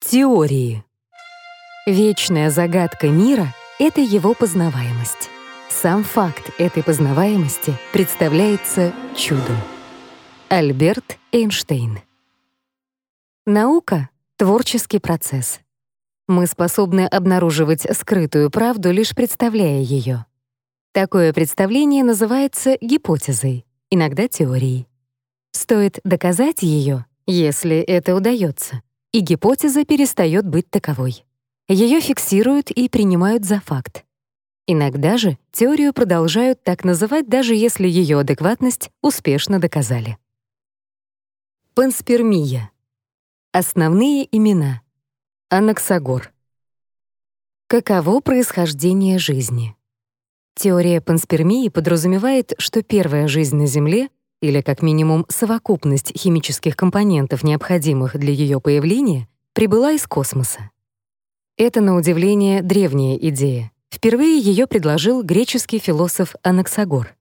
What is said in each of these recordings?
Теории. Вечная загадка мира — это его познаваемость. Сам факт этой познаваемости представляется чудом. Альберт Эйнштейн. Наука — творческий процесс. Мы способны обнаруживать скрытую правду, лишь представляя ее. Такое представление называется гипотезой, иногда теорией. Стоит доказать ее, если это удается, и гипотеза перестает быть таковой. Ее фиксируют и принимают за факт. Иногда же теорию продолжают так называть, даже если ее адекватность успешно доказали. Панспермия. Основные имена. Анаксагор. Каково происхождение жизни? Теория панспермии подразумевает, что первая жизнь на Земле, или как минимум совокупность химических компонентов, необходимых для ее появления, прибыла из космоса. Это, на удивление, древняя идея. Впервые ее предложил греческий философ Анаксагор.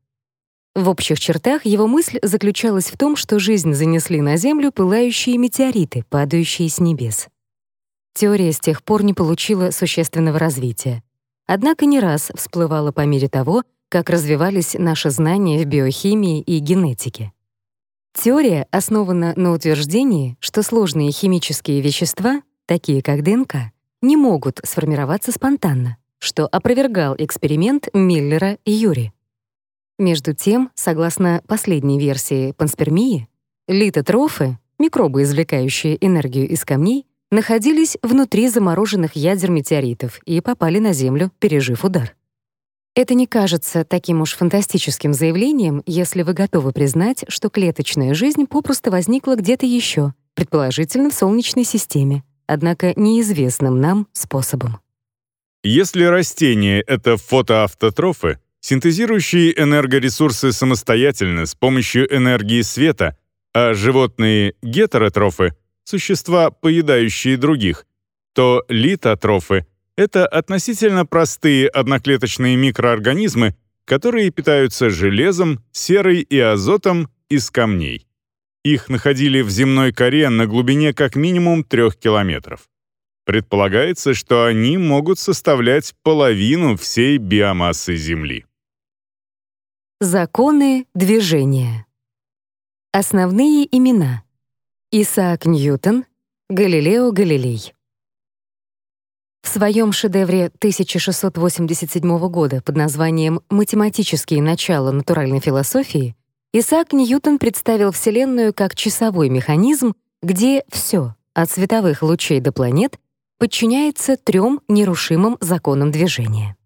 В общих чертах его мысль заключалась в том, что жизнь занесли на Землю пылающие метеориты, падающие с небес. Теория с тех пор не получила существенного развития. Однако не раз всплывала по мере того, как развивались наши знания в биохимии и генетике. Теория основана на утверждении, что сложные химические вещества, такие как ДНК, не могут сформироваться спонтанно, что опровергал эксперимент Миллера и Юри. Между тем, согласно последней версии панспермии, литотрофы, микробы, извлекающие энергию из камней, находились внутри замороженных ядер метеоритов и попали на Землю, пережив удар. Это не кажется таким уж фантастическим заявлением, если вы готовы признать, что клеточная жизнь попросту возникла где-то еще, предположительно в Солнечной системе, однако неизвестным нам способом. Если растения — это фотоавтотрофы, синтезирующие энергоресурсы самостоятельно с помощью энергии света, а животные — гетеротрофы, существа, поедающие других, то литотрофы — это относительно простые одноклеточные микроорганизмы, которые питаются железом, серой и азотом из камней. Их находили в земной коре на глубине как минимум 3 километров. Предполагается, что они могут составлять половину всей биомассы Земли. Законы движения. Основные имена. Исаак Ньютон, Галилео Галилей. В своем шедевре 1687 года под названием «Математические начала натуральной философии» Исаак Ньютон представил Вселенную как часовой механизм, где все, от световых лучей до планет, подчиняется трем нерушимым законам движения.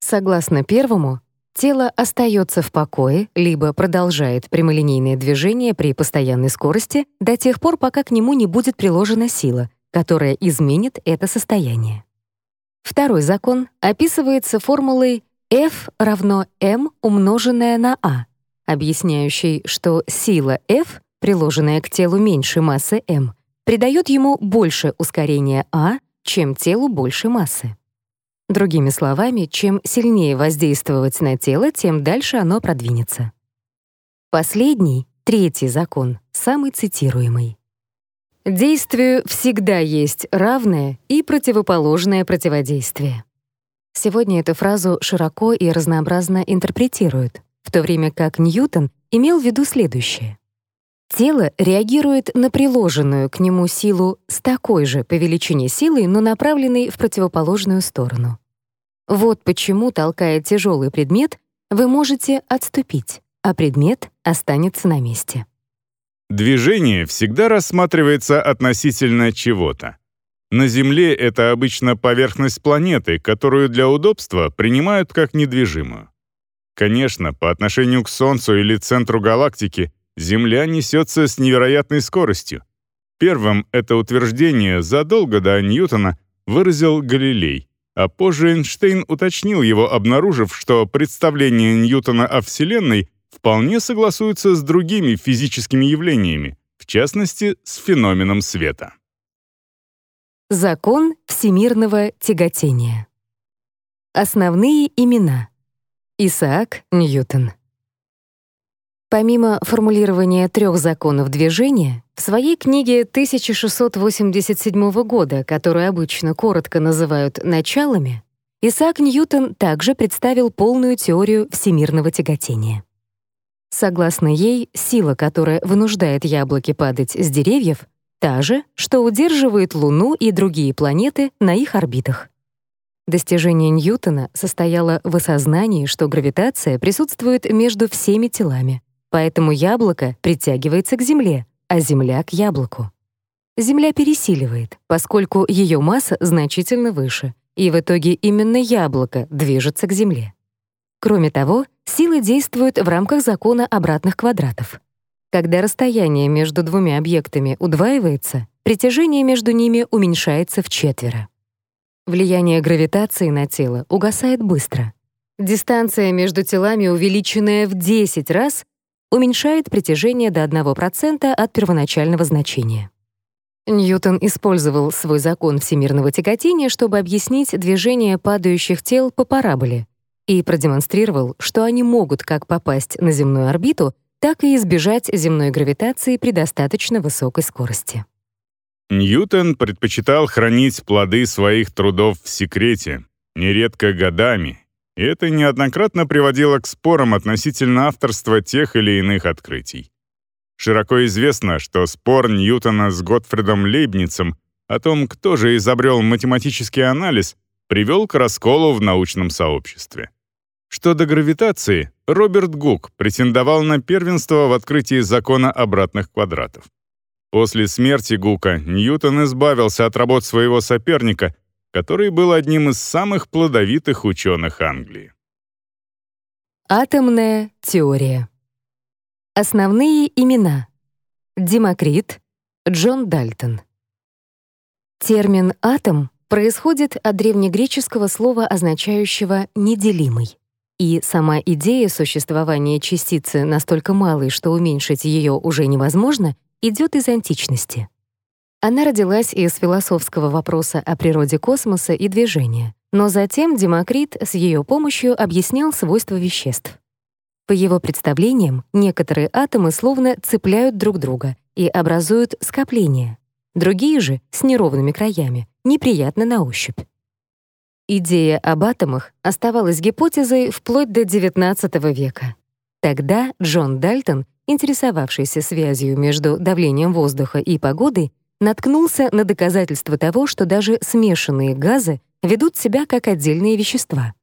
Согласно первому, тело остается в покое, либо продолжает прямолинейное движение при постоянной скорости до тех пор, пока к нему не будет приложена сила, которая изменит это состояние. Второй закон описывается формулой F равно m умноженное на a, объясняющий, что сила F, приложенная к телу меньше массы m, придает ему больше ускорения a, чем телу больше массы. Другими словами, чем сильнее воздействовать на тело, тем дальше оно продвинется. Последний, третий закон, самый цитируемый. Действию всегда есть равное и противоположное противодействие. Сегодня эту фразу широко и разнообразно интерпретируют в то время как Ньютон имел в виду следующее. Тело реагирует на приложенную к нему силу с такой же по величине силой, но направленной в противоположную сторону. Вот почему, толкая тяжелый предмет, вы можете отступить, а предмет останется на месте. Движение всегда рассматривается относительно чего-то. На Земле это обычно поверхность планеты, которую для удобства принимают как недвижимую. Конечно, по отношению к Солнцу или центру галактики Земля несется с невероятной скоростью. Первым это утверждение задолго до Ньютона выразил Галилей, а позже Эйнштейн уточнил его, обнаружив, что представление Ньютона о Вселенной вполне согласуется с другими физическими явлениями, в частности, с феноменом света. Закон всемирного тяготения. Основные имена — Исаак Ньютон. Помимо формулирования трех законов движения, в своей книге 1687 года, которую обычно коротко называют «началами», Исаак Ньютон также представил полную теорию всемирного тяготения. Согласно ей, сила, которая вынуждает яблоки падать с деревьев, та же, что удерживает Луну и другие планеты на их орбитах. Достижение Ньютона состояло в осознании, что гравитация присутствует между всеми телами, поэтому яблоко притягивается к Земле, а Земля — к яблоку. Земля пересиливает, поскольку ее масса значительно выше, и в итоге именно яблоко движется к Земле. Кроме того, силы действуют в рамках закона обратных квадратов. Когда расстояние между двумя объектами удваивается, притяжение между ними уменьшается в четверо. Влияние гравитации на тело угасает быстро. Дистанция между телами, увеличенная в 10 раз, уменьшает притяжение до 1% от первоначального значения. Ньютон использовал свой закон всемирного тяготения, чтобы объяснить движение падающих тел по параболе, и продемонстрировал, что они могут как попасть на земную орбиту, так и избежать земной гравитации при достаточно высокой скорости. Ньютон предпочитал хранить плоды своих трудов в секрете, нередко годами, и это неоднократно приводило к спорам относительно авторства тех или иных открытий. Широко известно, что спор Ньютона с Готфридом Лейбницем о том, кто же изобрел математический анализ, привел к расколу в научном сообществе. Что до гравитации, Роберт Гук претендовал на первенство в открытии закона обратных квадратов. После смерти Гука Ньютон избавился от работ своего соперника, который был одним из самых плодовитых ученых Англии. Атомная теория. Основные имена. Демокрит, Джон Дальтон. Термин «атом» происходит от древнегреческого слова, означающего «неделимый». И сама идея существования частицы настолько малой, что уменьшить ее уже невозможно, идет из античности. Она родилась из философского вопроса о природе космоса и движения, но затем Демокрит с ее помощью объяснял свойства веществ. По его представлениям, некоторые атомы словно цепляют друг друга и образуют скопления, другие же, с неровными краями, неприятны на ощупь. Идея об атомах оставалась гипотезой вплоть до XIX века. Тогда Джон Дальтон, интересовавшийся связью между давлением воздуха и погодой, наткнулся на доказательство того, что даже смешанные газы ведут себя как отдельные вещества.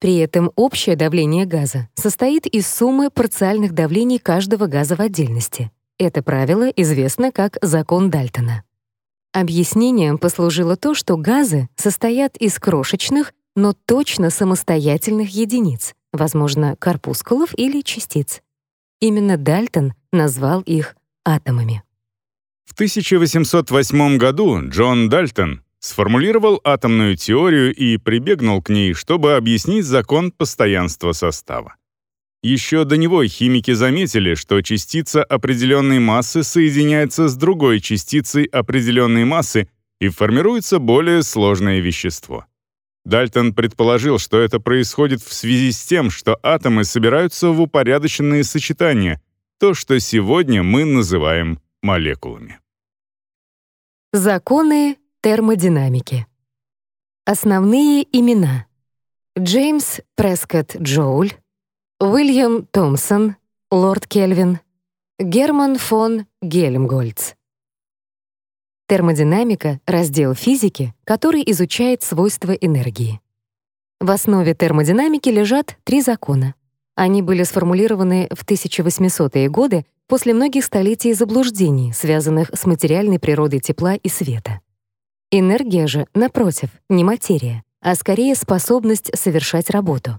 При этом общее давление газа состоит из суммы парциальных давлений каждого газа в отдельности. Это правило известно как закон Дальтона. Объяснением послужило то, что газы состоят из крошечных, но точно самостоятельных единиц, возможно, корпускулов или частиц. Именно Дальтон назвал их атомами. В 1808 году Джон Дальтон сформулировал атомную теорию и прибегнул к ней, чтобы объяснить закон постоянства состава. Еще до него химики заметили, что частица определенной массы соединяется с другой частицей определенной массы и формируется более сложное вещество. Дальтон предположил, что это происходит в связи с тем, что атомы собираются в упорядоченные сочетания, то, что сегодня мы называем молекулами. Законы термодинамики. Основные имена. Джеймс Прескотт Джоуль, Уильям Томпсон, лорд Кельвин, Герман фон Гельмгольц. Термодинамика — раздел физики, который изучает свойства энергии. В основе термодинамики лежат три закона. Они были сформулированы в 1800-е годы после многих столетий заблуждений, связанных с материальной природой тепла и света. Энергия же, напротив, не материя, а скорее способность совершать работу.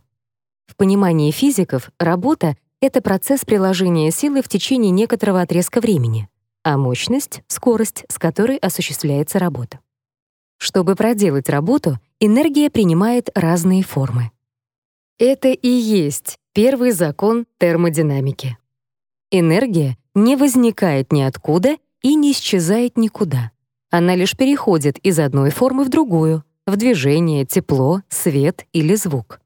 В понимании физиков работа — это процесс приложения силы в течение некоторого отрезка времени, а мощность — скорость, с которой осуществляется работа. Чтобы проделать работу, энергия принимает разные формы. Это и есть первый закон термодинамики. Энергия не возникает ниоткуда и не исчезает никуда. Она лишь переходит из одной формы в другую, в движение, тепло, свет или звук.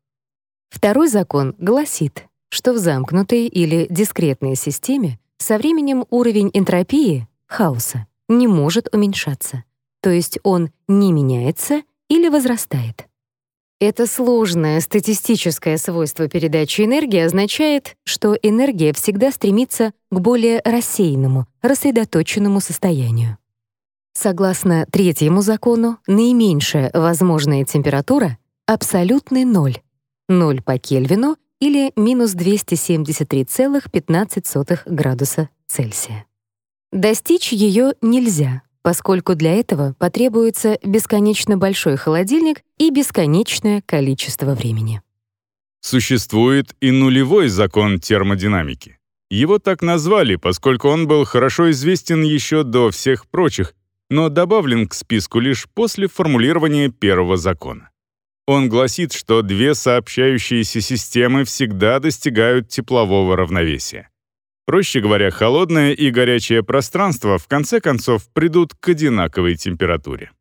Второй закон гласит, что в замкнутой или дискретной системе со временем уровень энтропии, хаоса, не может уменьшаться, то есть он не меняется или возрастает. Это сложное статистическое свойство передачи энергии означает, что энергия всегда стремится к более рассеянному, рассредоточенному состоянию. Согласно третьему закону, наименьшая возможная температура — абсолютный ноль, ноль по Кельвину или минус 273,15 градуса Цельсия. Достичь ее нельзя, поскольку для этого потребуется бесконечно большой холодильник и бесконечное количество времени. Существует и нулевой закон термодинамики. Его так назвали, поскольку он был хорошо известен еще до всех прочих, но добавлен к списку лишь после формулирования первого закона. Он гласит, что две сообщающиеся системы всегда достигают теплового равновесия. Проще говоря, холодное и горячее пространство в конце концов придут к одинаковой температуре.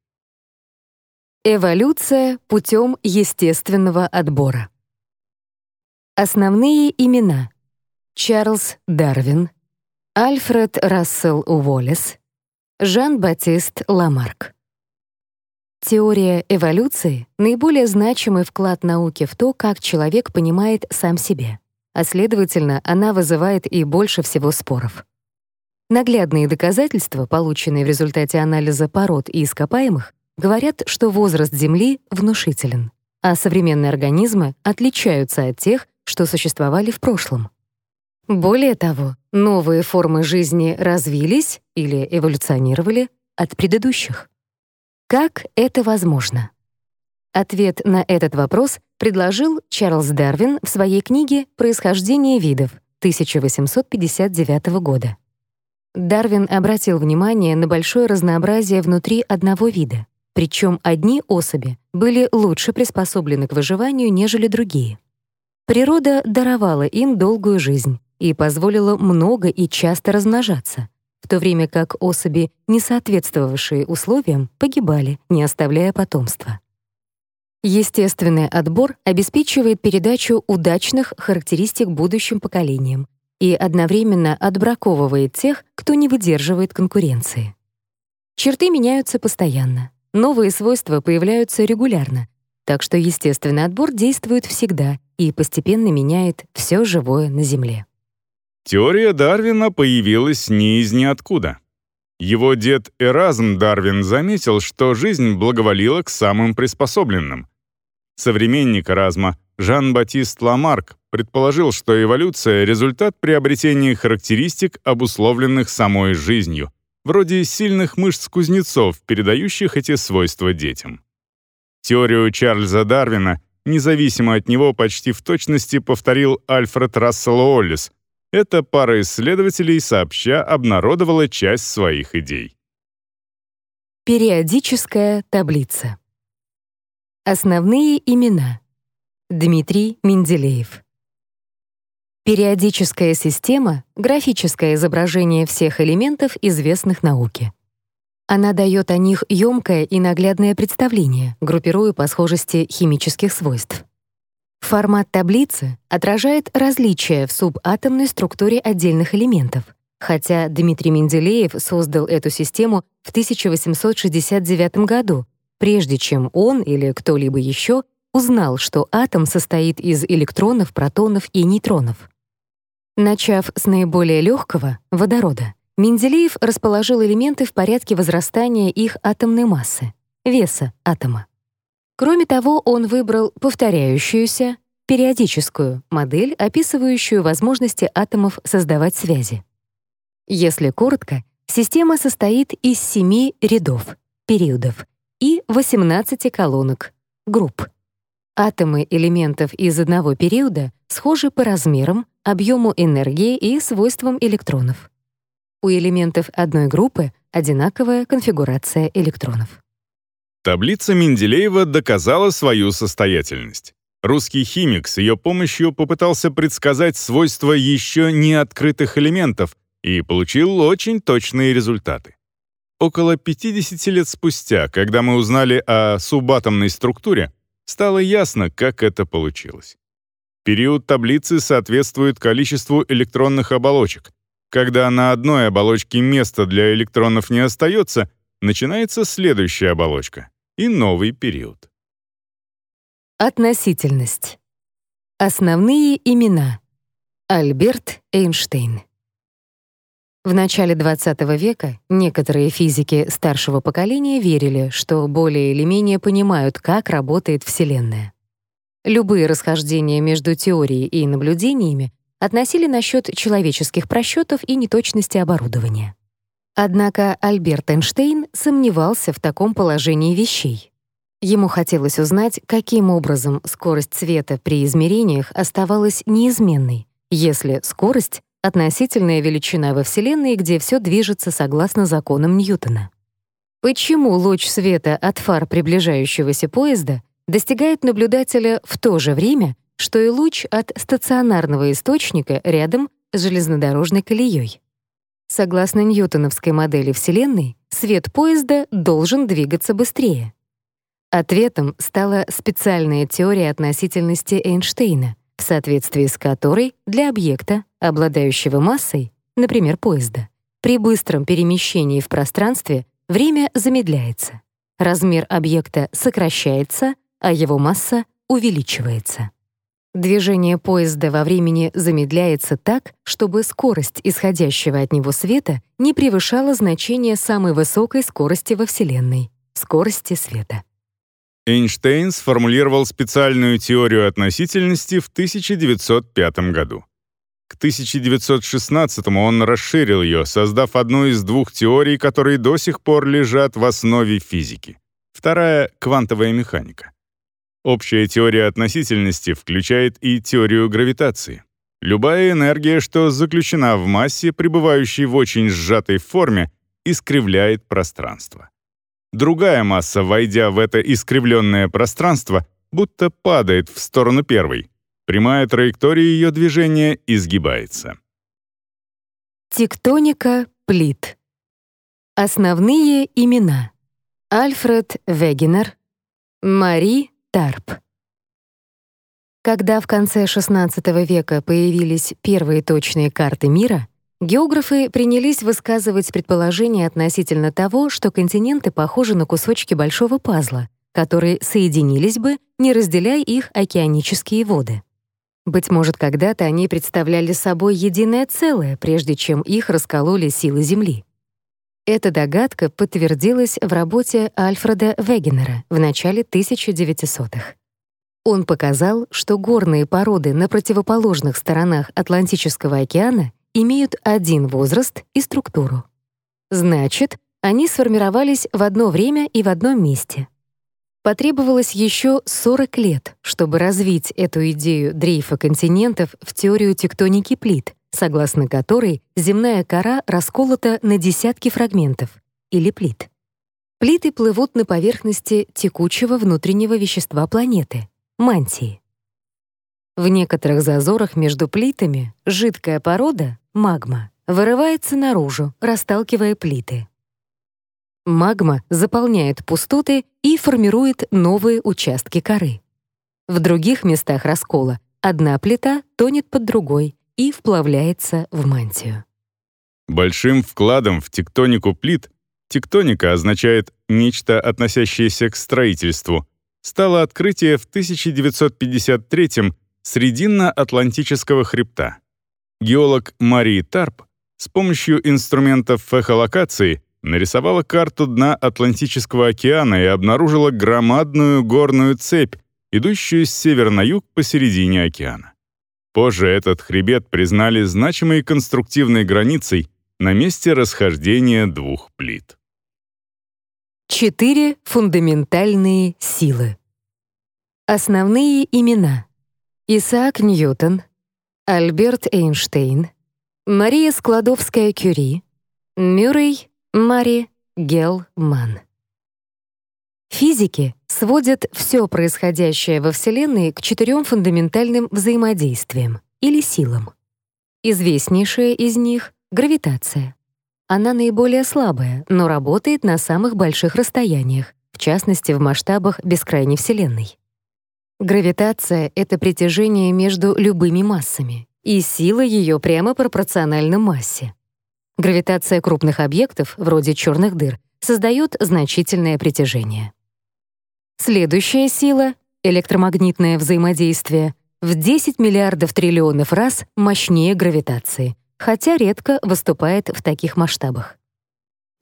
Эволюция путем естественного отбора. Основные имена. Чарльз Дарвин, Альфред Рассел Уоллес, Жан-Батист Ламарк. Теория эволюции — наиболее значимый вклад науки в то, как человек понимает сам себя а следовательно, она вызывает и больше всего споров. Наглядные доказательства, полученные в результате анализа пород и ископаемых, говорят, что возраст Земли внушителен, а современные организмы отличаются от тех, что существовали в прошлом. Более того, новые формы жизни развились или эволюционировали от предыдущих. Как это возможно? Ответ на этот вопрос предложил Чарльз Дарвин в своей книге «Происхождение видов» 1859 года. Дарвин обратил внимание на большое разнообразие внутри одного вида, причем одни особи были лучше приспособлены к выживанию, нежели другие. Природа даровала им долгую жизнь и позволила много и часто размножаться, в то время как особи, не соответствовавшие условиям, погибали, не оставляя потомства. Естественный отбор обеспечивает передачу удачных характеристик будущим поколениям и одновременно отбраковывает тех, кто не выдерживает конкуренции. Черты меняются постоянно, новые свойства появляются регулярно, так что естественный отбор действует всегда и постепенно меняет все живое на Земле. Теория Дарвина появилась не из ниоткуда. Его дед Эразм Дарвин заметил, что жизнь благоволила к самым приспособленным — Современник Эразма Жан-Батист Ламарк предположил, что эволюция — результат приобретения характеристик, обусловленных самой жизнью, вроде сильных мышц кузнецов, передающих эти свойства детям. Теорию Чарльза Дарвина, независимо от него, почти в точности повторил Альфред Рассел Уоллес. Эта пара исследователей сообща обнародовала часть своих идей. Периодическая таблица. Основные имена. Дмитрий Менделеев. Периодическая система — графическое изображение всех элементов, известных науке. Она дает о них ёмкое и наглядное представление, группируя по схожести химических свойств. Формат таблицы отражает различия в субатомной структуре отдельных элементов, хотя Дмитрий Менделеев создал эту систему в 1869 году, прежде чем он или кто-либо еще узнал, что атом состоит из электронов, протонов и нейтронов. Начав с наиболее легкого — водорода, Менделеев расположил элементы в порядке возрастания их атомной массы, веса атома. Кроме того, он выбрал повторяющуюся, периодическую модель, описывающую возможности атомов создавать связи. Если коротко, система состоит из семи рядов, периодов, и 18 колонок, групп. Атомы элементов из одного периода схожи по размерам, объему энергии и свойствам электронов. У элементов одной группы одинаковая конфигурация электронов. Таблица Менделеева доказала свою состоятельность. Русский химик с ее помощью попытался предсказать свойства еще не открытых элементов и получил очень точные результаты. Около 50 лет спустя, когда мы узнали о субатомной структуре, стало ясно, как это получилось. Период таблицы соответствует количеству электронных оболочек. Когда на одной оболочке места для электронов не остается, начинается следующая оболочка и новый период. Относительность. Основные имена. Альберт Эйнштейн. В начале XX века некоторые физики старшего поколения верили, что более или менее понимают, как работает Вселенная. Любые расхождения между теорией и наблюдениями относили насчет человеческих просчетов и неточности оборудования. Однако Альберт Эйнштейн сомневался в таком положении вещей. Ему хотелось узнать, каким образом скорость света при измерениях оставалась неизменной, если скорость относительная величина во Вселенной, где все движется согласно законам Ньютона. Почему луч света от фар приближающегося поезда достигает наблюдателя в то же время, что и луч от стационарного источника рядом с железнодорожной колеей? Согласно ньютоновской модели Вселенной, свет поезда должен двигаться быстрее. Ответом стала специальная теория относительности Эйнштейна, в соответствии с которой для объекта, обладающего массой, например, поезда, при быстром перемещении в пространстве время замедляется, размер объекта сокращается, а его масса увеличивается. Движение поезда во времени замедляется так, чтобы скорость исходящего от него света не превышала значение самой высокой скорости во Вселенной — скорости света. Эйнштейн сформулировал специальную теорию относительности в 1905 году. К 1916 он расширил ее, создав одну из двух теорий, которые до сих пор лежат в основе физики. Вторая — квантовая механика. Общая теория относительности включает и теорию гравитации. Любая энергия, что заключена в массе, пребывающей в очень сжатой форме, искривляет пространство. Другая масса, войдя в это искривленное пространство, будто падает в сторону первой. Прямая траектория ее движения изгибается. Тектоника плит. Основные имена. Альфред Вегенер, Мари Тарп. Когда в конце XVI века появились первые точные карты мира, Географы принялись высказывать предположения относительно того, что континенты похожи на кусочки большого пазла, которые соединились бы, не разделяя их океанические воды. Быть может, когда-то они представляли собой единое целое, прежде чем их раскололи силы Земли. Эта догадка подтвердилась в работе Альфреда Вегенера в начале 1900-х. Он показал, что горные породы на противоположных сторонах Атлантического океана имеют один возраст и структуру. Значит, они сформировались в одно время и в одном месте. Потребовалось еще 40 лет, чтобы развить эту идею дрейфа континентов в теорию тектоники плит, согласно которой земная кора расколота на десятки фрагментов, или плит. Плиты плывут на поверхности текучего внутреннего вещества планеты — мантии. В некоторых зазорах между плитами жидкая порода, магма, вырывается наружу, расталкивая плиты. Магма заполняет пустоты и формирует новые участки коры. В других местах раскола одна плита тонет под другой и вплавляется в мантию. Большим вкладом в тектонику плит тектоника означает нечто, относящееся к строительству, стало открытие в 1953 Срединно-Атлантического хребта. Геолог Марии Тарп с помощью инструментов эхолокации нарисовала карту дна Атлантического океана и обнаружила громадную горную цепь, идущую с севера на юг посередине океана. Позже этот хребет признали значимой конструктивной границей на месте расхождения двух плит. Четыре фундаментальные силы. Основные имена. Исаак Ньютон, Альберт Эйнштейн, Мария Складовская-Кюри, Мюррей Мари Гелман. Физики сводят все происходящее во Вселенной к четырем фундаментальным взаимодействиям или силам. Известнейшая из них — гравитация. Она наиболее слабая, но работает на самых больших расстояниях, в частности, в масштабах бескрайней Вселенной. Гравитация — это притяжение между любыми массами, и сила ее прямо пропорциональна массе. Гравитация крупных объектов, вроде черных дыр, создает значительное притяжение. Следующая сила — электромагнитное взаимодействие — в 10 миллиардов триллионов раз мощнее гравитации, хотя редко выступает в таких масштабах.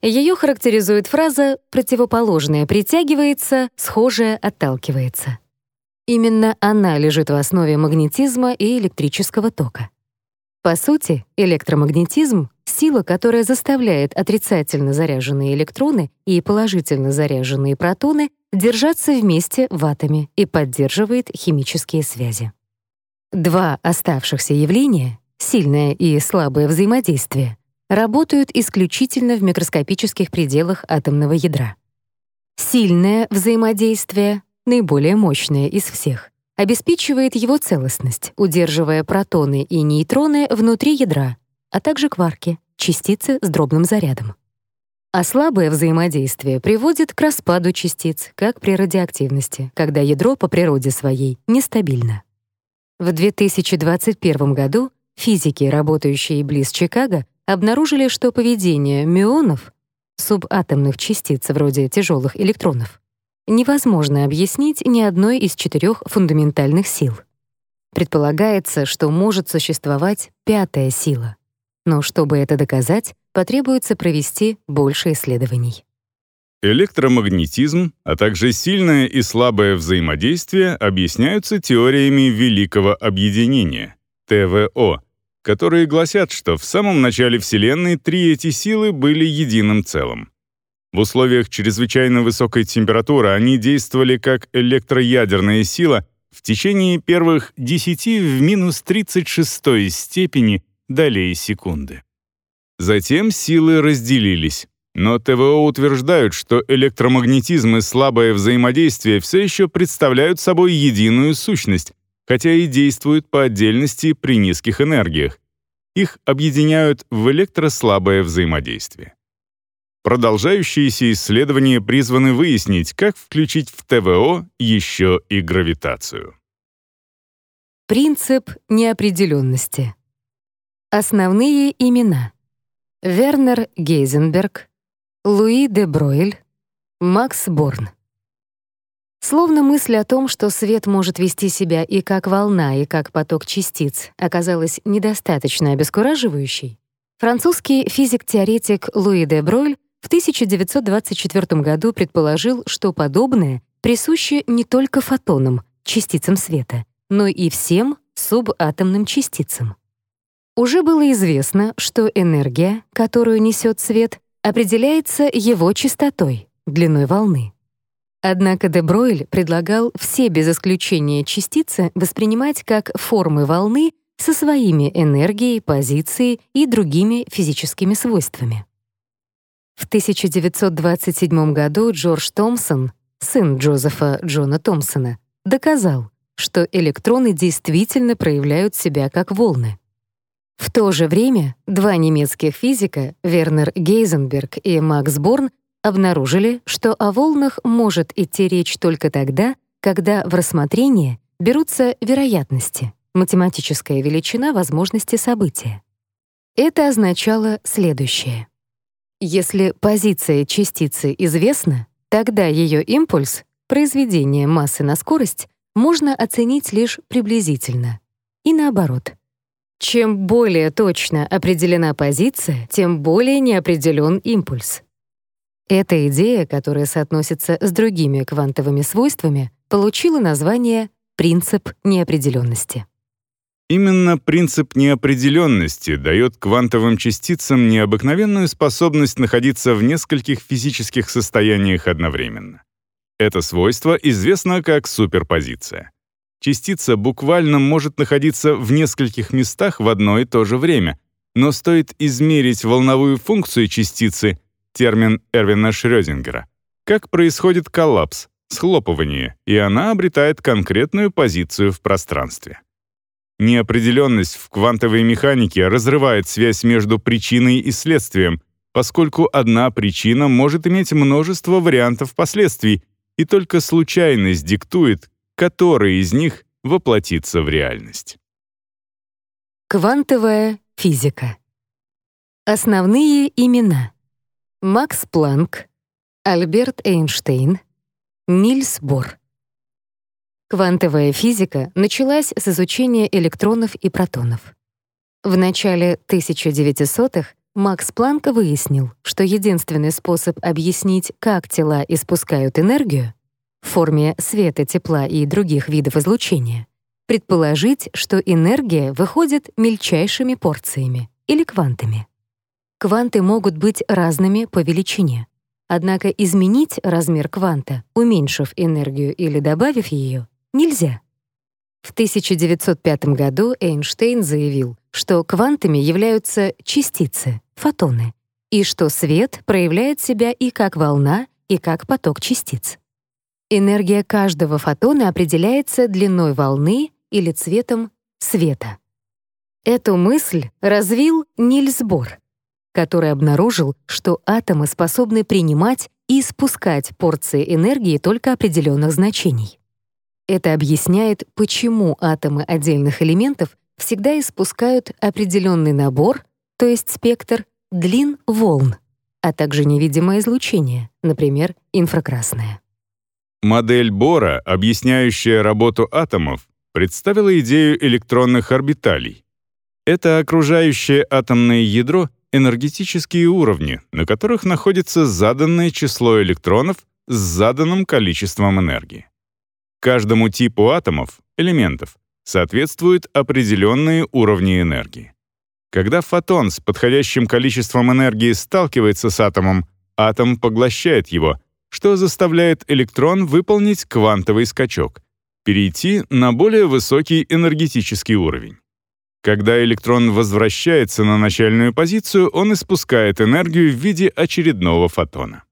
Ее характеризует фраза «противоположное притягивается, схожее отталкивается». Именно она лежит в основе магнетизма и электрического тока. По сути, электромагнетизм — сила, которая заставляет отрицательно заряженные электроны и положительно заряженные протоны держаться вместе в атоме и поддерживает химические связи. Два оставшихся явления — сильное и слабое взаимодействие — работают исключительно в микроскопических пределах атомного ядра. Сильное взаимодействие наиболее мощное из всех, обеспечивает его целостность, удерживая протоны и нейтроны внутри ядра, а также кварки, частицы с дробным зарядом. А слабое взаимодействие приводит к распаду частиц, как при радиоактивности, когда ядро по природе своей нестабильно. В 2021 году физики, работающие близ Чикаго, обнаружили, что поведение мюонов, субатомных частиц вроде тяжелых электронов, невозможно объяснить ни одной из четырех фундаментальных сил. Предполагается, что может существовать пятая сила. Но чтобы это доказать, потребуется провести больше исследований. Электромагнетизм, а также сильное и слабое взаимодействие объясняются теориями Великого Объединения, ТВО, которые гласят, что в самом начале Вселенной три эти силы были единым целым. В условиях чрезвычайно высокой температуры они действовали как электроядерная сила в течение первых 10 в минус 36 степени долей секунды. Затем силы разделились, но ТВО утверждают, что электромагнетизм и слабое взаимодействие все еще представляют собой единую сущность, хотя и действуют по отдельности при низких энергиях. Их объединяют в электрослабое взаимодействие. Продолжающиеся исследования призваны выяснить, как включить в ТВО еще и гравитацию. Принцип неопределенности. Основные имена. Вернер Гейзенберг, Луи де Бройль, Макс Борн. Словно мысль о том, что свет может вести себя и как волна, и как поток частиц, оказалась недостаточно обескураживающей, французский физик-теоретик Луи де Бройль в 1924 году предположил, что подобное присуще не только фотонам, частицам света, но и всем субатомным частицам. Уже было известно, что энергия, которую несет свет, определяется его частотой, длиной волны. Однако де Бройль предлагал все без исключения частицы воспринимать как формы волны со своими энергией, позицией и другими физическими свойствами. В 1927 году Джордж Томпсон, сын Джозефа Джона Томпсона, доказал, что электроны действительно проявляют себя как волны. В то же время два немецких физика, Вернер Гейзенберг и Макс Борн, обнаружили, что о волнах может идти речь только тогда, когда в рассмотрение берутся вероятности, математическая величина возможности события. Это означало следующее. Если позиция частицы известна, тогда ее импульс, произведение массы на скорость, можно оценить лишь приблизительно. И наоборот. Чем более точно определена позиция, тем более неопределен импульс. Эта идея, которая соотносится с другими квантовыми свойствами, получила название «принцип неопределенности». Именно принцип неопределенности дает квантовым частицам необыкновенную способность находиться в нескольких физических состояниях одновременно. Это свойство известно как суперпозиция. Частица буквально может находиться в нескольких местах в одно и то же время, но стоит измерить волновую функцию частицы, термин Эрвина Шрёдингера, как происходит коллапс, схлопывание, и она обретает конкретную позицию в пространстве. Неопределенность в квантовой механике разрывает связь между причиной и следствием, поскольку одна причина может иметь множество вариантов последствий, и только случайность диктует, который из них воплотится в реальность. Квантовая физика. Основные имена. Макс Планк, Альберт Эйнштейн, Нильс Бор. Квантовая физика началась с изучения электронов и протонов. В начале 1900-х Макс Планк выяснил, что единственный способ объяснить, как тела испускают энергию в форме света, тепла и других видов излучения, предположить, что энергия выходит мельчайшими порциями или квантами. Кванты могут быть разными по величине. Однако изменить размер кванта, уменьшив энергию или добавив ее, нельзя. В 1905 году Эйнштейн заявил, что квантами являются частицы, фотоны, и что свет проявляет себя и как волна, и как поток частиц. Энергия каждого фотона определяется длиной волны или цветом света. Эту мысль развил Нильс Бор, который обнаружил, что атомы способны принимать и испускать порции энергии только определенных значений. Это объясняет, почему атомы отдельных элементов всегда испускают определенный набор, то есть спектр, длин волн, а также невидимое излучение, например, инфракрасное. Модель Бора, объясняющая работу атомов, представила идею электронных орбиталей. Это окружающее атомное ядро энергетические уровни, на которых находится заданное число электронов с заданным количеством энергии. Каждому типу атомов, элементов, соответствуют определенные уровни энергии. Когда фотон с подходящим количеством энергии сталкивается с атомом, атом поглощает его, что заставляет электрон выполнить квантовый скачок, перейти на более высокий энергетический уровень. Когда электрон возвращается на начальную позицию, он испускает энергию в виде очередного фотона.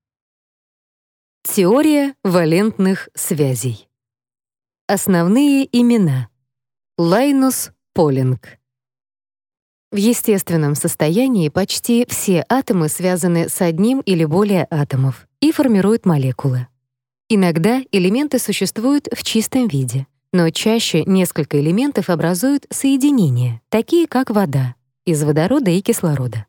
Теория валентных связей. Основные имена. Лайнус Полинг. В естественном состоянии почти все атомы связаны с одним или более атомов и формируют молекулы. Иногда элементы существуют в чистом виде, но чаще несколько элементов образуют соединения, такие как вода, из водорода и кислорода.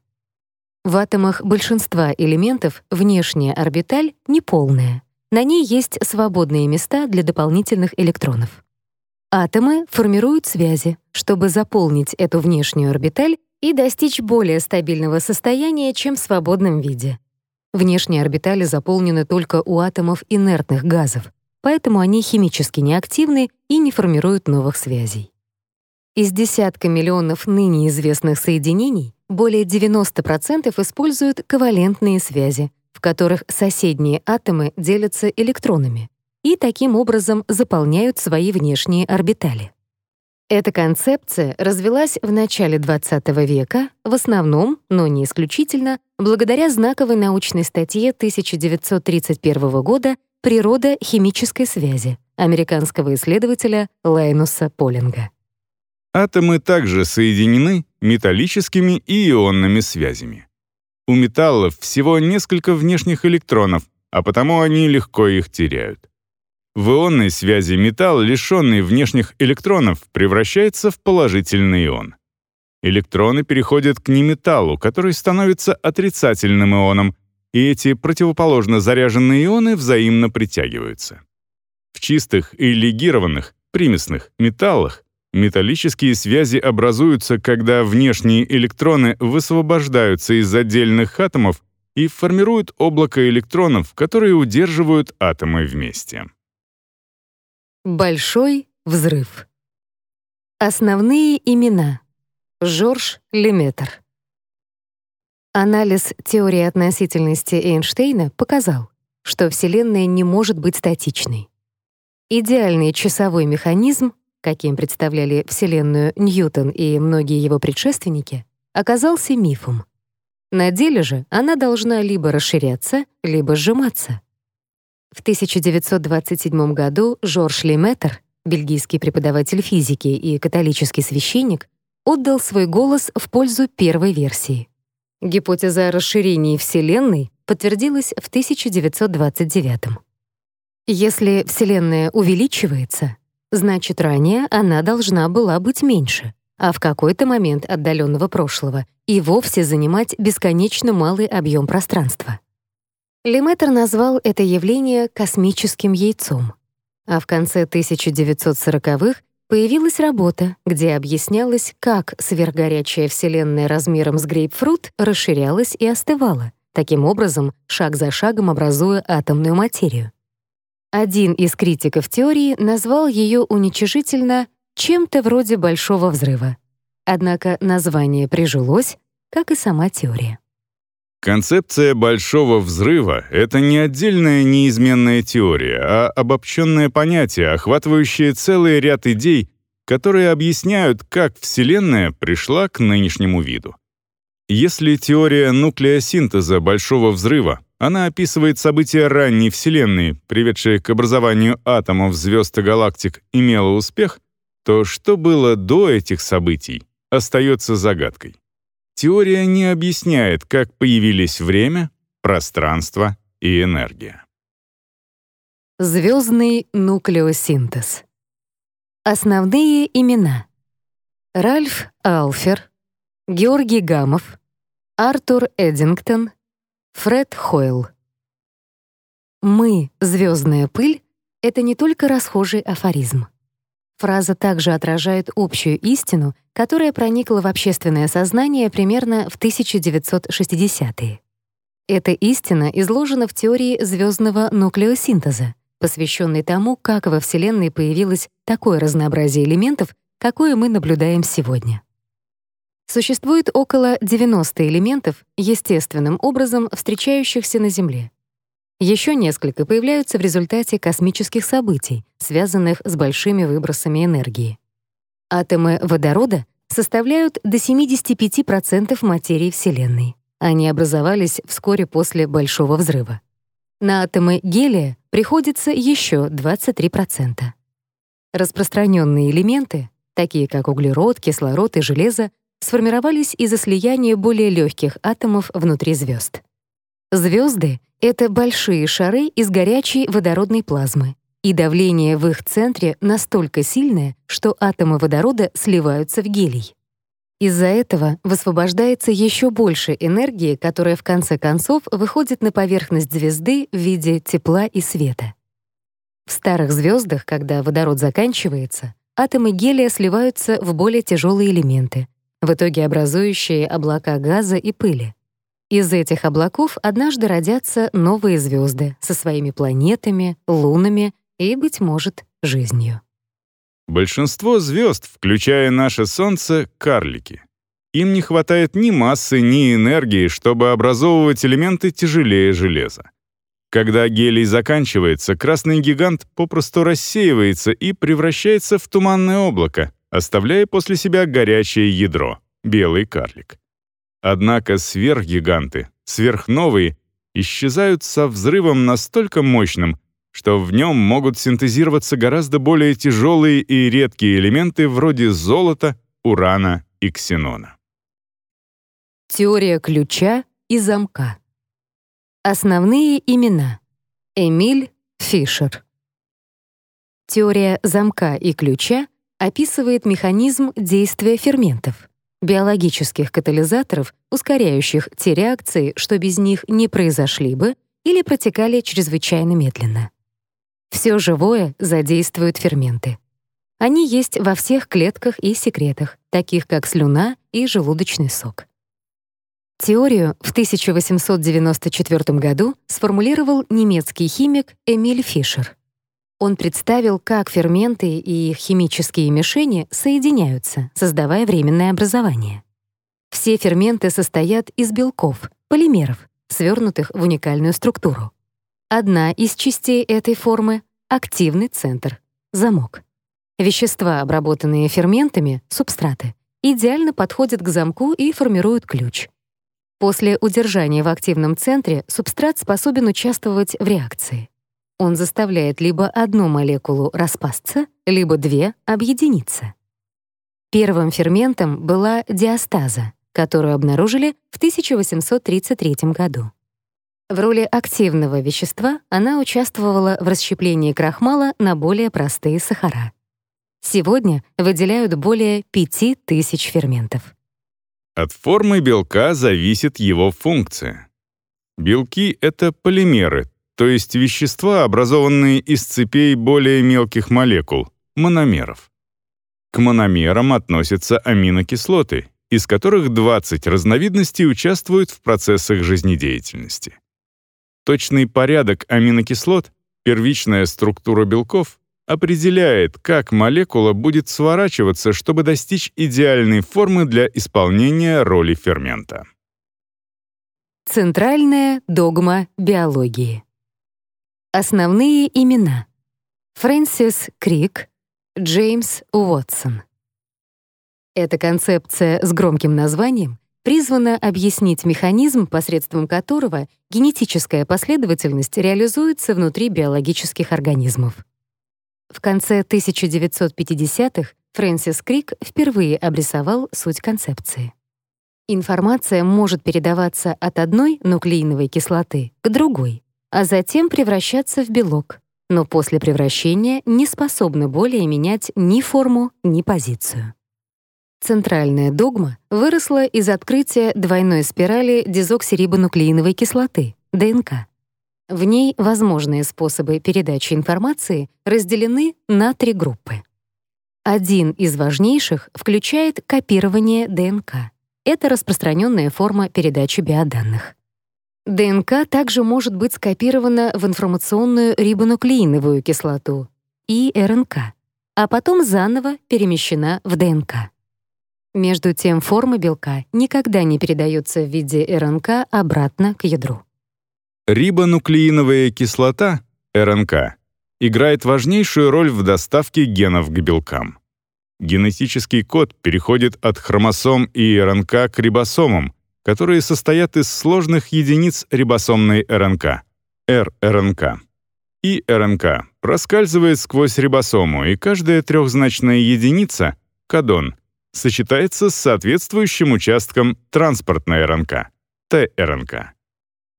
В атомах большинства элементов внешняя орбиталь неполная, на ней есть свободные места для дополнительных электронов. Атомы формируют связи, чтобы заполнить эту внешнюю орбиталь и достичь более стабильного состояния, чем в свободном виде. Внешние орбитали заполнены только у атомов инертных газов, поэтому они химически неактивны и не формируют новых связей. Из десятка миллионов ныне известных соединений более 90% используют ковалентные связи, в которых соседние атомы делятся электронами и таким образом заполняют свои внешние орбитали. Эта концепция развилась в начале XX века, в основном, но не исключительно, благодаря знаковой научной статье 1931 года «Природа химической связи» американского исследователя Лайнуса Полинга. Атомы также соединены металлическими и ионными связями. У металлов всего несколько внешних электронов, а потому они легко их теряют. В ионной связи металл, лишенный внешних электронов, превращается в положительный ион. Электроны переходят к неметаллу, который становится отрицательным ионом, и эти противоположно заряженные ионы взаимно притягиваются. В чистых и легированных, примесных металлах Металлические связи образуются, когда внешние электроны высвобождаются из отдельных атомов и формируют облако электронов, которые удерживают атомы вместе. Большой взрыв. Основные имена. Жорж Леметр. Анализ теории относительности Эйнштейна показал, что Вселенная не может быть статичной. Идеальный часовой механизм каким представляли Вселенную Ньютон и многие его предшественники, оказался мифом. На деле же она должна либо расширяться, либо сжиматься. В 1927 году Жорж Леметр, бельгийский преподаватель физики и католический священник, отдал свой голос в пользу первой версии. Гипотеза о расширении Вселенной подтвердилась в 1929. Если Вселенная увеличивается, значит, ранее она должна была быть меньше, а в какой-то момент отдаленного прошлого и вовсе занимать бесконечно малый объем пространства. Леметр назвал это явление космическим яйцом. А в конце 1940-х появилась работа, где объяснялось, как сверхгорячая Вселенная размером с грейпфрут расширялась и остывала, таким образом шаг за шагом образуя атомную материю. Один из критиков теории назвал ее уничижительно чем-то вроде Большого взрыва. Однако название прижилось, как и сама теория. Концепция Большого взрыва — это не отдельная неизменная теория, а обобщенное понятие, охватывающее целый ряд идей, которые объясняют, как Вселенная пришла к нынешнему виду. Если теория нуклеосинтеза Большого взрыва, она описывает события ранней Вселенной, приведшие к образованию атомов звезд и галактик, имела успех, то что было до этих событий, остается загадкой. Теория не объясняет, как появились время, пространство и энергия. Звездный нуклеосинтез. Основные имена. Ральф Алфер, Георгий Гамов, Артур Эдингтон, Фред Хойл. «Мы — звездная пыль» — это не только расхожий афоризм. Фраза также отражает общую истину, которая проникла в общественное сознание примерно в 1960-е. Эта истина изложена в теории звездного нуклеосинтеза, посвященной тому, как во Вселенной появилось такое разнообразие элементов, какое мы наблюдаем сегодня. Существует около 90 элементов, естественным образом встречающихся на Земле. Еще несколько появляются в результате космических событий, связанных с большими выбросами энергии. Атомы водорода составляют до 75% материи Вселенной. Они образовались вскоре после Большого взрыва. На атомы гелия приходится еще 23%. Распространенные элементы, такие как углерод, кислород и железо, сформировались из-за слияния более легких атомов внутри звезд. Звезды — это большие шары из горячей водородной плазмы, и давление в их центре настолько сильное, что атомы водорода сливаются в гелий. Из-за этого высвобождается еще больше энергии, которая в конце концов выходит на поверхность звезды в виде тепла и света. В старых звездах, когда водород заканчивается, атомы гелия сливаются в более тяжелые элементы, в итоге образующие облака газа и пыли. Из этих облаков однажды родятся новые звезды со своими планетами, лунами и, быть может, жизнью. Большинство звезд, включая наше Солнце, — карлики. Им не хватает ни массы, ни энергии, чтобы образовывать элементы тяжелее железа. Когда гелий заканчивается, красный гигант попросту рассеивается и превращается в туманное облако, оставляя после себя горячее ядро — белый карлик. Однако сверхгиганты, сверхновые, исчезают со взрывом настолько мощным, что в нем могут синтезироваться гораздо более тяжелые и редкие элементы вроде золота, урана и ксенона. Теория ключа и замка. Основные имена. Эмиль Фишер. Теория замка и ключа описывает механизм действия ферментов биологических катализаторов, ускоряющих те реакции, что без них не произошли бы или протекали чрезвычайно медленно. Все живое задействует ферменты. Они есть во всех клетках и секретах, таких как слюна и желудочный сок. Теорию в 1894 году сформулировал немецкий химик Эмиль Фишер. Он представил, как ферменты и их химические мишени соединяются, создавая временное образование. Все ферменты состоят из белков, полимеров, свернутых в уникальную структуру. Одна из частей этой формы — активный центр, замок. Вещества, обработанные ферментами, субстраты, идеально подходят к замку и формируют ключ. После удержания в активном центре субстрат способен участвовать в реакции. Он заставляет либо одну молекулу распасться, либо две объединиться. Первым ферментом была диастаза, которую обнаружили в 1833 году. В роли активного вещества она участвовала в расщеплении крахмала на более простые сахара. Сегодня выделяют более 5000 ферментов. От формы белка зависит его функция. Белки — это полимеры, то есть вещества, образованные из цепей более мелких молекул, мономеров. К мономерам относятся аминокислоты, из которых 20 разновидностей участвуют в процессах жизнедеятельности. Точный порядок аминокислот, первичная структура белков определяет, как молекула будет сворачиваться, чтобы достичь идеальной формы для исполнения роли фермента. Центральная догма биологии. Основные имена. Фрэнсис Крик, Джеймс Уотсон. Эта концепция с громким названием призвана объяснить механизм, посредством которого генетическая последовательность реализуется внутри биологических организмов. В конце 1950-х Фрэнсис Крик впервые обрисовал суть концепции. Информация может передаваться от одной нуклеиновой кислоты к другой, а затем превращаться в белок, но после превращения не способна более менять ни форму, ни позицию. Центральная догма выросла из открытия двойной спирали дезоксирибонуклеиновой кислоты, ДНК. В ней возможные способы передачи информации разделены на три группы. Один из важнейших включает копирование ДНК. Это распространенная форма передачи биоданных. ДНК также может быть скопирована в информационную рибонуклеиновую кислоту и РНК, а потом заново перемещена в ДНК. Между тем форма белка никогда не передается в виде РНК обратно к ядру. Рибонуклеиновая кислота, РНК, играет важнейшую роль в доставке генов к белкам. Генетический код переходит от хромосом и РНК к рибосомам, которые состоят из сложных единиц рибосомной РНК, рРНК. И РНК проскальзывает сквозь рибосому, и каждая трехзначная единица, кодон, сочетается с соответствующим участком транспортной РНК, ТРНК.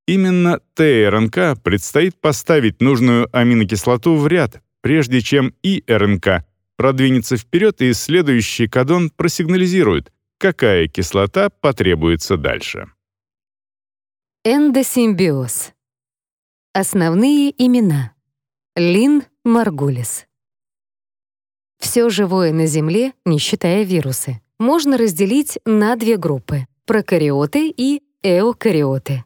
Именно ТРНК предстоит поставить нужную аминокислоту в ряд, прежде чем и РНК продвинется вперед и следующий кодон просигнализирует, какая кислота потребуется дальше. Эндосимбиоз. Основные имена. Лин Маргулис. Все живое на Земле, не считая вирусы, можно разделить на две группы — прокариоты и эукариоты.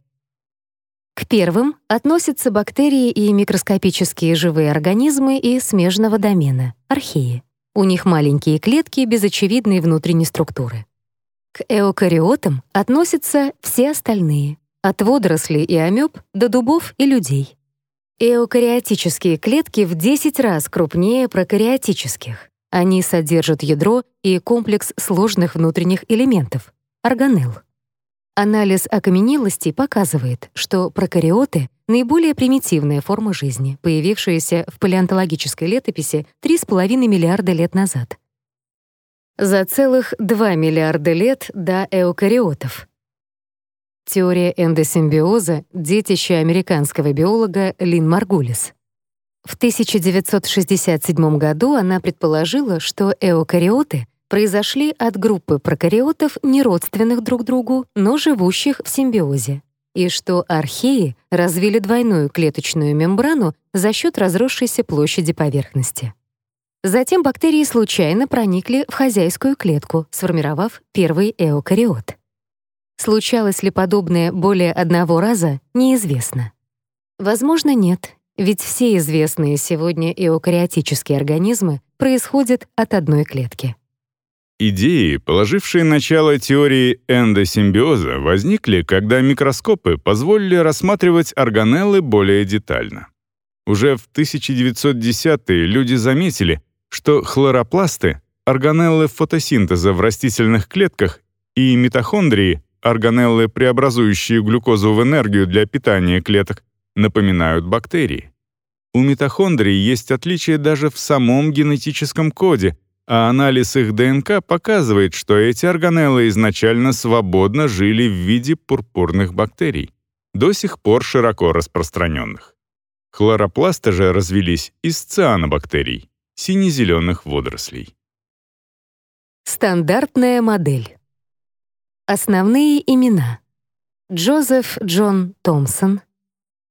К первым относятся бактерии и микроскопические живые организмы и смежного домена — археи. У них маленькие клетки без очевидной внутренней структуры. Эукариотам относятся все остальные, от водорослей и амеб до дубов и людей. Эукариотические клетки в 10 раз крупнее прокариотических. Они содержат ядро и комплекс сложных внутренних элементов — органелл. Анализ окаменелостей показывает, что прокариоты — наиболее примитивная форма жизни, появившаяся в палеонтологической летописи 3,5 миллиарда лет назад. За целых 2 миллиарда лет до эукариотов. Теория эндосимбиоза — детище американского биолога Лин Маргулис. В 1967 году она предположила, что эукариоты — произошли от группы прокариотов, не родственных друг другу, но живущих в симбиозе, и что археи развили двойную клеточную мембрану за счет разросшейся площади поверхности. Затем бактерии случайно проникли в хозяйскую клетку, сформировав первый эукариот. Случалось ли подобное более одного раза, неизвестно. Возможно, нет, ведь все известные сегодня эукариотические организмы происходят от одной клетки. Идеи, положившие начало теории эндосимбиоза, возникли, когда микроскопы позволили рассматривать органеллы более детально. Уже в 1910-е люди заметили, что хлоропласты, органеллы фотосинтеза в растительных клетках и митохондрии, органеллы, преобразующие глюкозу в энергию для питания клеток, напоминают бактерии. У митохондрий есть отличия даже в самом генетическом коде — а анализ их ДНК показывает, что эти органеллы изначально свободно жили в виде пурпурных бактерий, до сих пор широко распространенных. Хлоропласты же развелись из цианобактерий, сине-зеленых водорослей. Стандартная модель. Основные имена. Джозеф Джон Томпсон,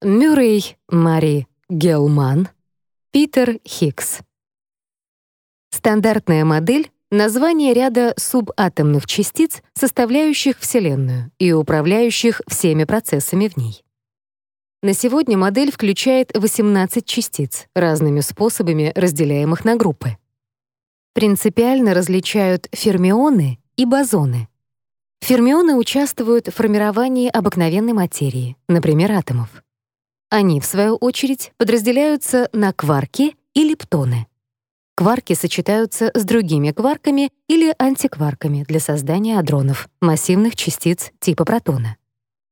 Мюррей Мари Гелман, Питер Хиггс. Стандартная модель — название ряда субатомных частиц, составляющих Вселенную и управляющих всеми процессами в ней. На сегодня модель включает 18 частиц, разными способами разделяемых на группы. Принципиально различают фермионы и бозоны. Фермионы участвуют в формировании обыкновенной материи, например, атомов. Они, в свою очередь, подразделяются на кварки и лептоны. Кварки сочетаются с другими кварками или антикварками для создания адронов, массивных частиц типа протона.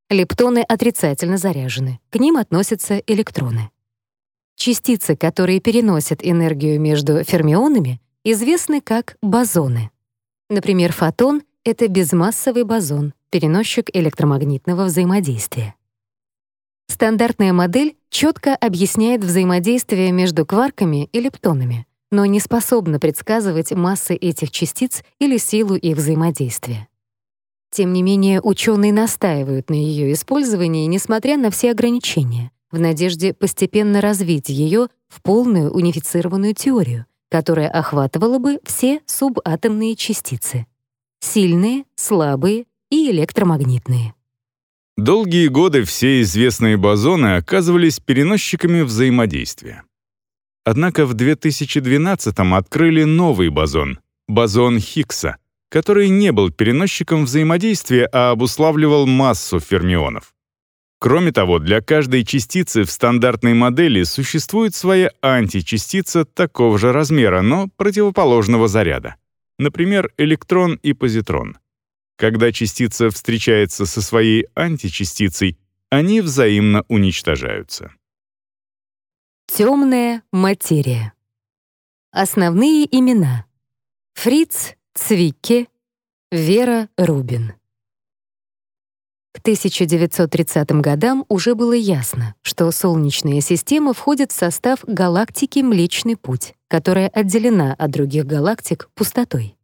Лептоны отрицательно заряжены, к ним относятся электроны. Частицы, которые переносят энергию между фермионами, известны как бозоны. Например, фотон — это безмассовый бозон, переносчик электромагнитного взаимодействия. Стандартная модель четко объясняет взаимодействие между кварками и лептонами, но не способна предсказывать массы этих частиц или силу их взаимодействия. Тем не менее, ученые настаивают на ее использовании, несмотря на все ограничения, в надежде постепенно развить ее в полную унифицированную теорию, которая охватывала бы все субатомные частицы — сильные, слабые и электромагнитные. Долгие годы все известные бозоны оказывались переносчиками взаимодействия. Однако в 2012-м открыли новый бозон — бозон Хиггса, который не был переносчиком взаимодействия, а обуславливал массу фермионов. Кроме того, для каждой частицы в стандартной модели существует своя античастица такого же размера, но противоположного заряда. Например, электрон и позитрон. Когда частица встречается со своей античастицей, они взаимно уничтожаются. Темная материя. Основные имена. Фриц Цвикке, Вера Рубин. К 1930 годам уже было ясно, что Солнечная система входит в состав галактики Млечный Путь, которая отделена от других галактик пустотой.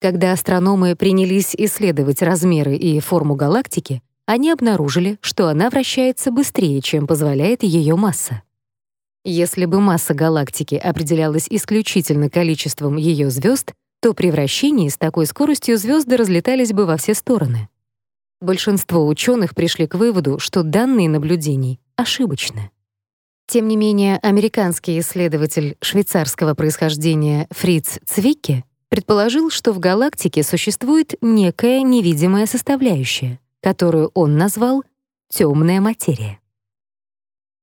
Когда астрономы принялись исследовать размеры и форму галактики, они обнаружили, что она вращается быстрее, чем позволяет ее масса. Если бы масса галактики определялась исключительно количеством ее звезд, то при вращении с такой скоростью звезды разлетались бы во все стороны. Большинство ученых пришли к выводу, что данные наблюдений ошибочны. Тем не менее, американский исследователь швейцарского происхождения Фриц Цвикке предположил, что в галактике существует некая невидимая составляющая, которую он назвал «темная материя».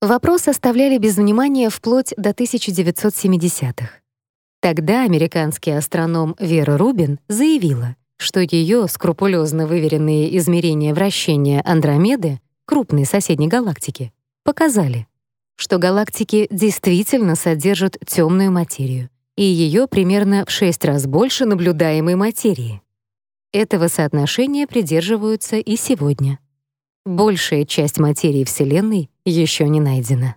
Вопрос оставляли без внимания вплоть до 1970-х. Тогда американский астроном Вера Рубин заявила, что ее скрупулезно выверенные измерения вращения Андромеды, крупной соседней галактики, показали, что галактики действительно содержат темную материю, и ее примерно в шесть раз больше наблюдаемой материи. Этого соотношения придерживаются и сегодня. Большая часть материи Вселенной еще не найдена.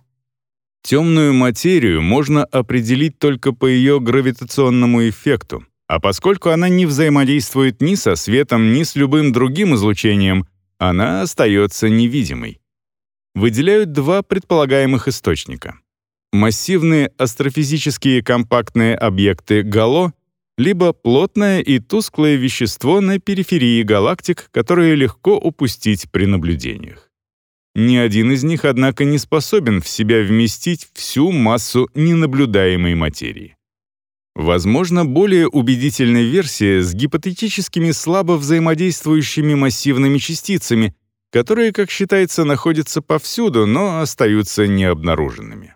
Темную материю можно определить только по ее гравитационному эффекту, а поскольку она не взаимодействует ни со светом, ни с любым другим излучением, она остается невидимой. Выделяют два предполагаемых источника. Массивные астрофизические компактные объекты ГАЛО либо плотное и тусклое вещество на периферии галактик, которое легко упустить при наблюдениях. Ни один из них, однако, не способен в себя вместить всю массу ненаблюдаемой материи. Возможно, более убедительная версия с гипотетическими слабо взаимодействующими массивными частицами, которые, как считается, находятся повсюду, но остаются необнаруженными.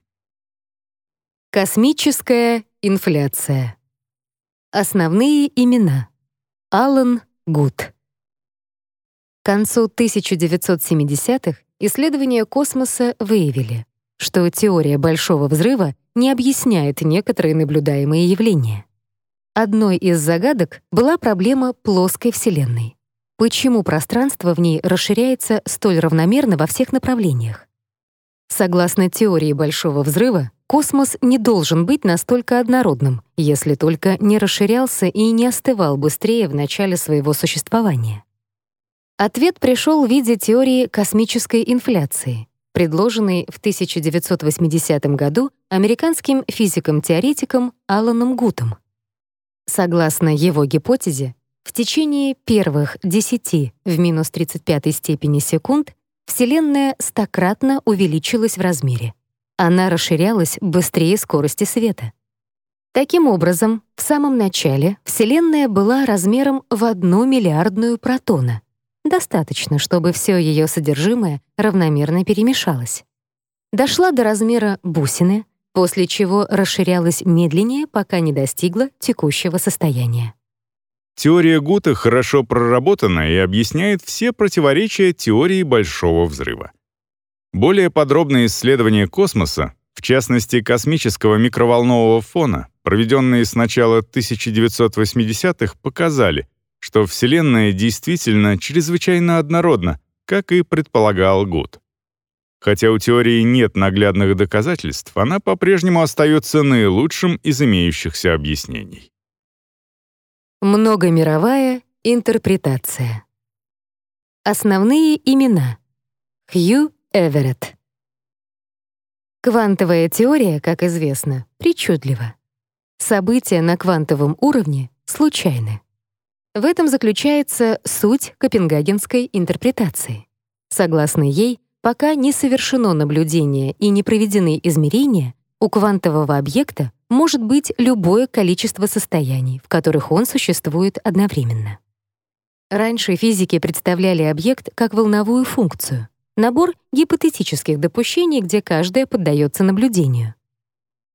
Космическая инфляция. Основные имена. Алан Гуд. К концу 1970-х исследования космоса выявили, что теория Большого взрыва не объясняет некоторые наблюдаемые явления. Одной из загадок была проблема плоской Вселенной. Почему пространство в ней расширяется столь равномерно во всех направлениях? Согласно теории Большого взрыва, космос не должен быть настолько однородным, если только не расширялся и не остывал быстрее в начале своего существования. Ответ пришел в виде теории космической инфляции, предложенной в 1980 году американским физиком-теоретиком Аланом Гутом. Согласно его гипотезе, в течение первых 10 в минус 35 степени секунд Вселенная стократно увеличилась в размере. Она расширялась быстрее скорости света. Таким образом, в самом начале Вселенная была размером в одну миллиардную протона. Достаточно, чтобы все ее содержимое равномерно перемешалось. Дошла до размера бусины, после чего расширялась медленнее, пока не достигла текущего состояния. Теория Гута хорошо проработана и объясняет все противоречия теории Большого взрыва. Более подробные исследования космоса, в частности космического микроволнового фона, проведенные с начала 1980-х, показали, что Вселенная действительно чрезвычайно однородна, как и предполагал Гуд. Хотя у теории нет наглядных доказательств, она по-прежнему остается наилучшим из имеющихся объяснений. Многомировая интерпретация. Основные имена. Хью Эверетт. Квантовая теория, как известно, причудлива. События на квантовом уровне случайны. В этом заключается суть копенгагенской интерпретации. Согласно ей, пока не совершено наблюдение и не проведены измерения, у квантового объекта может быть любое количество состояний, в которых он существует одновременно. Раньше физики представляли объект как волновую функцию, набор гипотетических допущений, где каждое поддается наблюдению.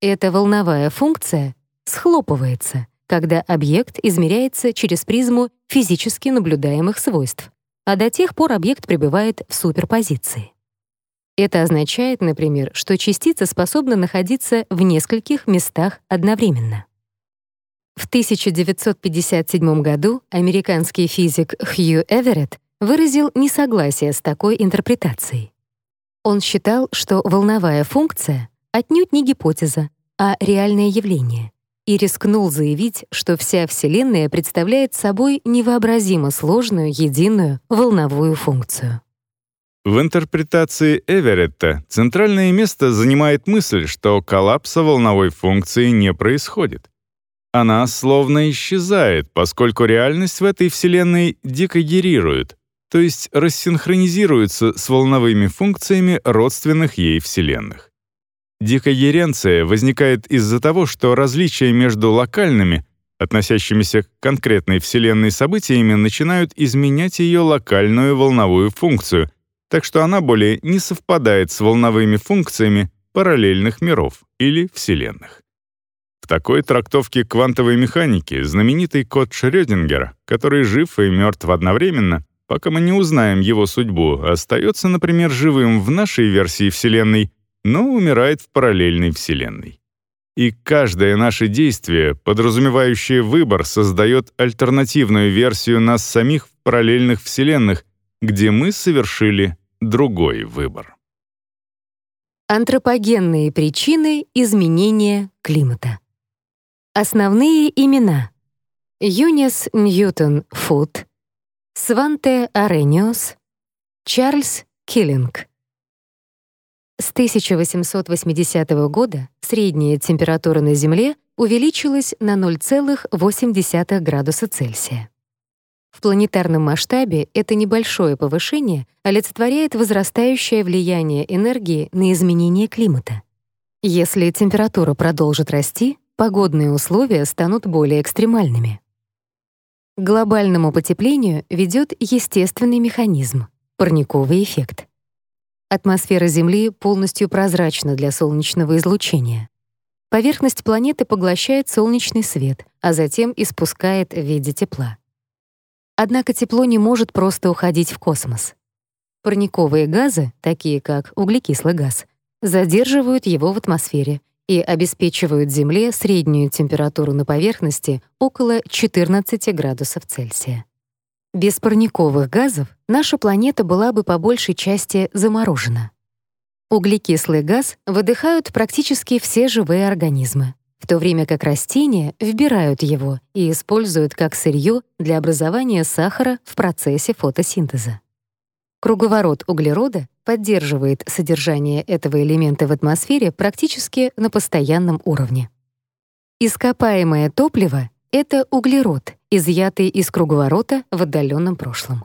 Эта волновая функция схлопывается, когда объект измеряется через призму физически наблюдаемых свойств, а до тех пор объект пребывает в суперпозиции. Это означает, например, что частица способна находиться в нескольких местах одновременно. В 1957 году американский физик Хью Эверетт выразил несогласие с такой интерпретацией. Он считал, что волновая функция отнюдь не гипотеза, а реальное явление, и рискнул заявить, что вся Вселенная представляет собой невообразимо сложную единую волновую функцию. В интерпретации Эверетта центральное место занимает мысль, что коллапса волновой функции не происходит. Она словно исчезает, поскольку реальность в этой Вселенной декогерирует, то есть рассинхронизируется с волновыми функциями родственных ей Вселенных. Декогеренция возникает из-за того, что различия между локальными, относящимися к конкретной Вселенной событиями, начинают изменять ее локальную волновую функцию — так что она более не совпадает с волновыми функциями параллельных миров или вселенных. В такой трактовке квантовой механики знаменитый код Шрёдингера, который жив и мертв одновременно, пока мы не узнаем его судьбу, остается, например, живым в нашей версии Вселенной, но умирает в параллельной Вселенной. И каждое наше действие, подразумевающее выбор, создает альтернативную версию нас самих в параллельных Вселенных, где мы совершили другой выбор. Антропогенные причины изменения климата. Основные имена. Юнис Ньютон Фуд, Сванте Арениус, Чарльз Киллинг. С 1880 года средняя температура на Земле увеличилась на 0,8 градуса Цельсия. В планетарном масштабе это небольшое повышение олицетворяет возрастающее влияние энергии на изменение климата. Если температура продолжит расти, погодные условия станут более экстремальными. К глобальному потеплению ведет естественный механизм — парниковый эффект. Атмосфера Земли полностью прозрачна для солнечного излучения. Поверхность планеты поглощает солнечный свет, а затем испускает в виде тепла. Однако тепло не может просто уходить в космос. Парниковые газы, такие как углекислый газ, задерживают его в атмосфере и обеспечивают Земле среднюю температуру на поверхности около 14 градусов Цельсия. Без парниковых газов наша планета была бы по большей части заморожена. Углекислый газ выдыхают практически все живые организмы, в то время как растения вбирают его и используют как сырье для образования сахара в процессе фотосинтеза. Круговорот углерода поддерживает содержание этого элемента в атмосфере практически на постоянном уровне. Ископаемое топливо — это углерод, изъятый из круговорота в отдаленном прошлом.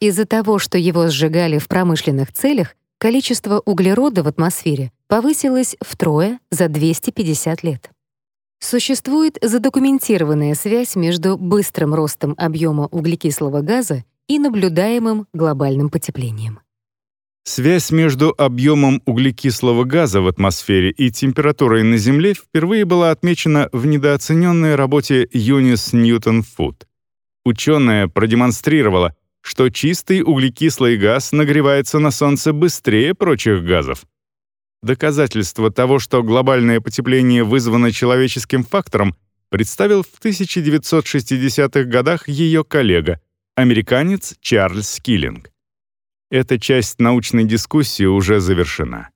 Из-за того, что его сжигали в промышленных целях, количество углерода в атмосфере повысилось втрое за 250 лет. Существует задокументированная связь между быстрым ростом объема углекислого газа и наблюдаемым глобальным потеплением. Связь между объемом углекислого газа в атмосфере и температурой на Земле впервые была отмечена в недооцененной работе Юнис Ньютон Фуд. Ученая продемонстрировала, что чистый углекислый газ нагревается на Солнце быстрее прочих газов. Доказательство того, что глобальное потепление вызвано человеческим фактором, представил в 1960-х годах ее коллега, американец Чарльз Киллинг. Эта часть научной дискуссии уже завершена.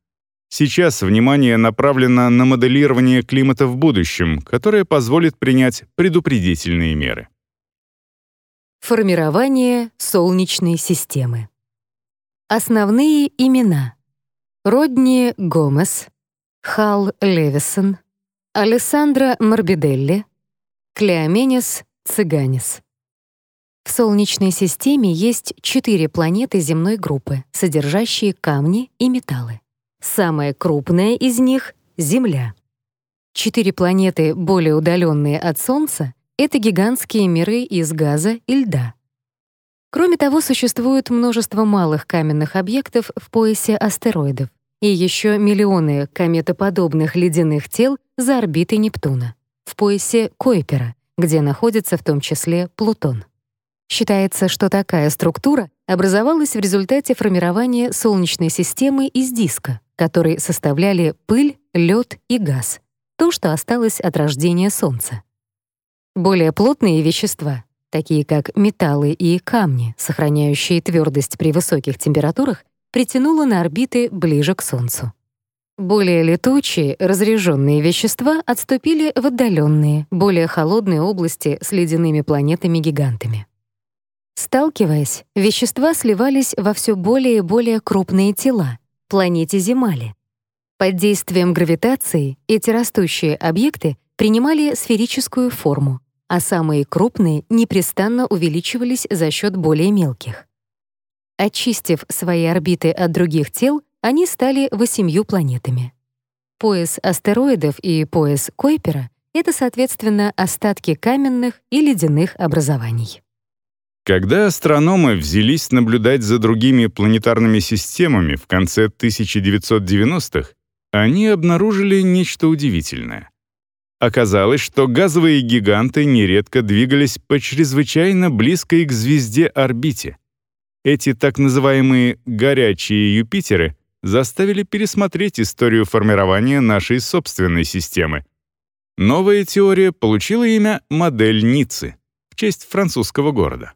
Сейчас внимание направлено на моделирование климата в будущем, которое позволит принять предупредительные меры. Формирование Солнечной системы. Основные имена. Родни Гомес, Хал Левисон, Алессандро Морбиделли, Клеоменес Цыганис. В Солнечной системе есть четыре планеты земной группы, содержащие камни и металлы. Самая крупная из них — Земля. Четыре планеты, более удаленные от Солнца, это гигантские миры из газа и льда. Кроме того, существует множество малых каменных объектов в поясе астероидов и еще миллионы кометоподобных ледяных тел за орбитой Нептуна, в поясе Койпера, где находится в том числе Плутон. Считается, что такая структура образовалась в результате формирования Солнечной системы из диска, который составляли пыль, лед и газ, то, что осталось от рождения Солнца. Более плотные вещества, такие как металлы и камни, сохраняющие твердость при высоких температурах, притянуло на орбиты ближе к Солнцу. Более летучие, разряженные вещества отступили в отдаленные, более холодные области с ледяными планетами-гигантами. Сталкиваясь, вещества сливались во все более и более крупные тела — планете Земали. Под действием гравитации эти растущие объекты принимали сферическую форму, а самые крупные непрестанно увеличивались за счет более мелких. Очистив свои орбиты от других тел, они стали восемью планетами. Пояс астероидов и пояс Койпера — это, соответственно, остатки каменных и ледяных образований. Когда астрономы взялись наблюдать за другими планетарными системами в конце 1990-х, они обнаружили нечто удивительное. Оказалось, что газовые гиганты нередко двигались по чрезвычайно близкой к звезде орбите. Эти так называемые «горячие Юпитеры» заставили пересмотреть историю формирования нашей собственной системы. Новая теория получила имя «модель Ниццы» в честь французского города.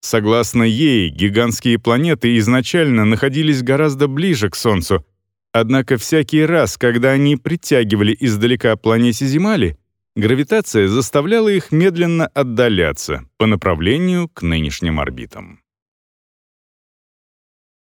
Согласно ей, гигантские планеты изначально находились гораздо ближе к Солнцу, Однако всякий раз, когда они притягивали издалека планете Земали, гравитация заставляла их медленно отдаляться по направлению к нынешним орбитам.